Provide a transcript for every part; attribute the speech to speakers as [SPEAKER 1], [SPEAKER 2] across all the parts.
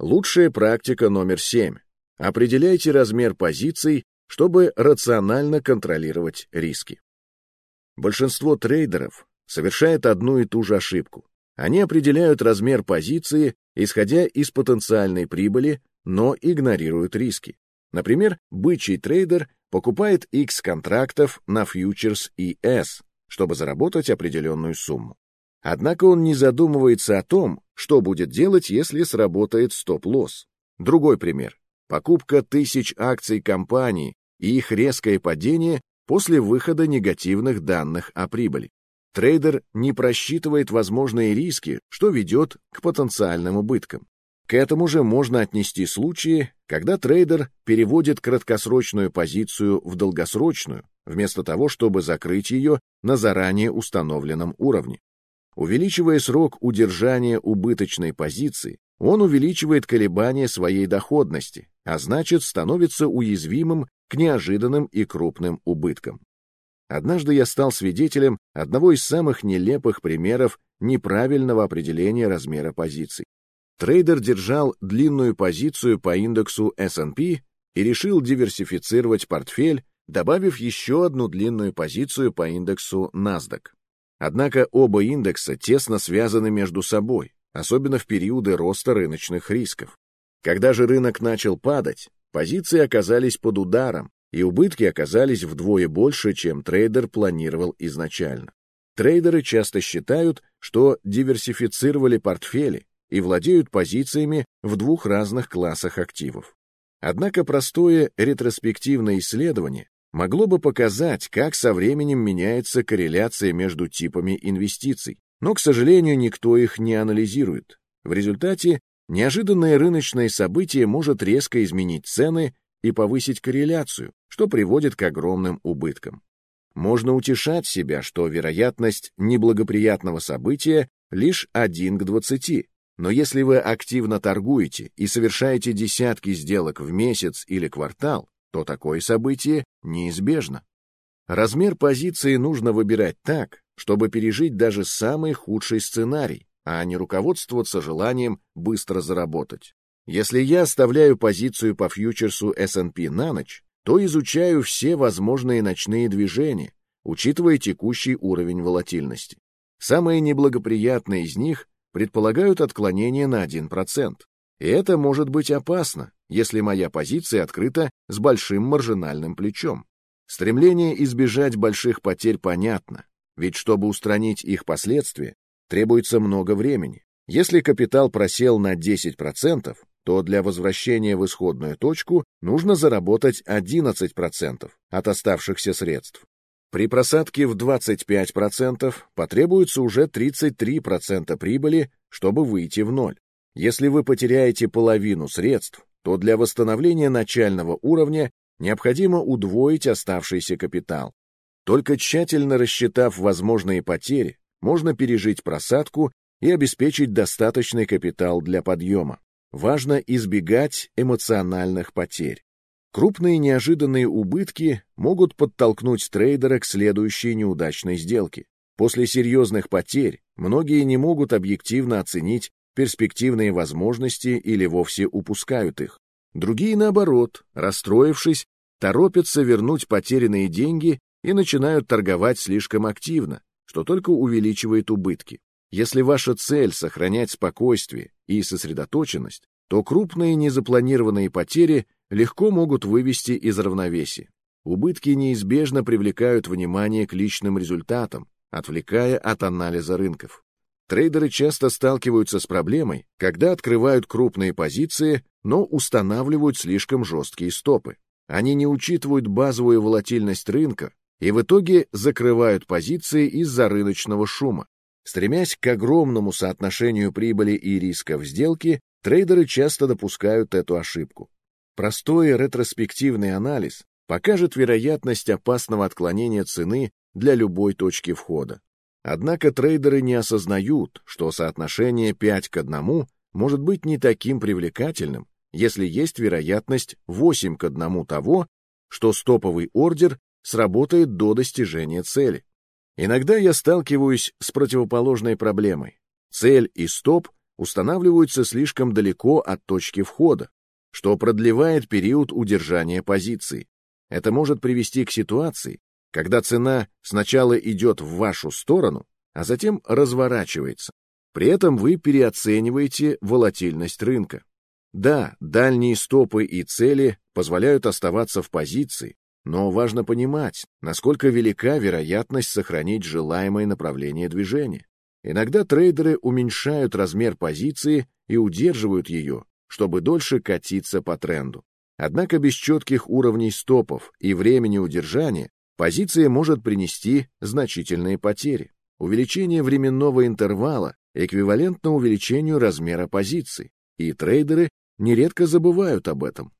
[SPEAKER 1] Лучшая практика номер 7. Определяйте размер позиций, чтобы рационально контролировать риски. Большинство трейдеров совершает одну и ту же ошибку. Они определяют размер позиции, исходя из потенциальной прибыли, но игнорируют риски. Например, бычий трейдер покупает X контрактов на фьючерс ES, чтобы заработать определенную сумму. Однако он не задумывается о том, что будет делать, если сработает стоп-лосс. Другой пример. Покупка тысяч акций компании и их резкое падение после выхода негативных данных о прибыли. Трейдер не просчитывает возможные риски, что ведет к потенциальным убыткам. К этому же можно отнести случаи, когда трейдер переводит краткосрочную позицию в долгосрочную, вместо того, чтобы закрыть ее на заранее установленном уровне. Увеличивая срок удержания убыточной позиции, он увеличивает колебания своей доходности, а значит становится уязвимым к неожиданным и крупным убыткам. Однажды я стал свидетелем одного из самых нелепых примеров неправильного определения размера позиций. Трейдер держал длинную позицию по индексу S&P и решил диверсифицировать портфель, добавив еще одну длинную позицию по индексу NASDAQ. Однако оба индекса тесно связаны между собой, особенно в периоды роста рыночных рисков. Когда же рынок начал падать, позиции оказались под ударом, и убытки оказались вдвое больше, чем трейдер планировал изначально. Трейдеры часто считают, что диверсифицировали портфели и владеют позициями в двух разных классах активов. Однако простое ретроспективное исследование могло бы показать, как со временем меняется корреляция между типами инвестиций, но, к сожалению, никто их не анализирует. В результате неожиданное рыночное событие может резко изменить цены и повысить корреляцию, что приводит к огромным убыткам. Можно утешать себя, что вероятность неблагоприятного события лишь 1 к 20, но если вы активно торгуете и совершаете десятки сделок в месяц или квартал, то такое событие неизбежно. Размер позиции нужно выбирать так, чтобы пережить даже самый худший сценарий, а не руководствоваться желанием быстро заработать. Если я оставляю позицию по фьючерсу S&P на ночь, то изучаю все возможные ночные движения, учитывая текущий уровень волатильности. Самые неблагоприятные из них предполагают отклонение на 1%. И это может быть опасно, если моя позиция открыта с большим маржинальным плечом. Стремление избежать больших потерь понятно, ведь чтобы устранить их последствия, требуется много времени. Если капитал просел на 10%, то для возвращения в исходную точку нужно заработать 11% от оставшихся средств. При просадке в 25% потребуется уже 33% прибыли, чтобы выйти в ноль. Если вы потеряете половину средств, то для восстановления начального уровня необходимо удвоить оставшийся капитал. Только тщательно рассчитав возможные потери, можно пережить просадку и обеспечить достаточный капитал для подъема. Важно избегать эмоциональных потерь. Крупные неожиданные убытки могут подтолкнуть трейдера к следующей неудачной сделке. После серьезных потерь многие не могут объективно оценить перспективные возможности или вовсе упускают их. Другие, наоборот, расстроившись, торопятся вернуть потерянные деньги и начинают торговать слишком активно, что только увеличивает убытки. Если ваша цель — сохранять спокойствие и сосредоточенность, то крупные незапланированные потери легко могут вывести из равновесия. Убытки неизбежно привлекают внимание к личным результатам, отвлекая от анализа рынков. Трейдеры часто сталкиваются с проблемой, когда открывают крупные позиции, но устанавливают слишком жесткие стопы. Они не учитывают базовую волатильность рынка и в итоге закрывают позиции из-за рыночного шума. Стремясь к огромному соотношению прибыли и риска в сделке, трейдеры часто допускают эту ошибку. Простой ретроспективный анализ покажет вероятность опасного отклонения цены для любой точки входа. Однако трейдеры не осознают, что соотношение 5 к 1 может быть не таким привлекательным, если есть вероятность 8 к 1 того, что стоповый ордер сработает до достижения цели. Иногда я сталкиваюсь с противоположной проблемой. Цель и стоп устанавливаются слишком далеко от точки входа, что продлевает период удержания позиции. Это может привести к ситуации, когда цена сначала идет в вашу сторону, а затем разворачивается. При этом вы переоцениваете волатильность рынка. Да, дальние стопы и цели позволяют оставаться в позиции, но важно понимать, насколько велика вероятность сохранить желаемое направление движения. Иногда трейдеры уменьшают размер позиции и удерживают ее, чтобы дольше катиться по тренду. Однако без четких уровней стопов и времени удержания позиция может принести значительные потери. Увеличение временного интервала эквивалентно увеличению размера позиций, и трейдеры нередко забывают об этом.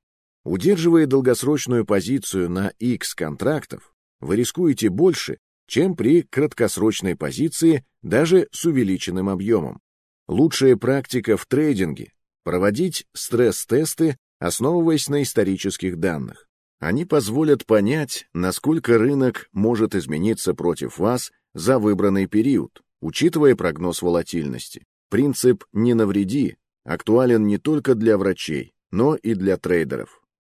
[SPEAKER 1] Удерживая долгосрочную позицию на X контрактов, вы рискуете больше, чем при краткосрочной позиции даже с увеличенным объемом. Лучшая практика в трейдинге – проводить стресс-тесты, основываясь на исторических данных. Они позволят понять, насколько рынок может измениться против вас за выбранный период, учитывая прогноз волатильности. Принцип «не навреди» актуален не только для врачей, но и для трейдеров.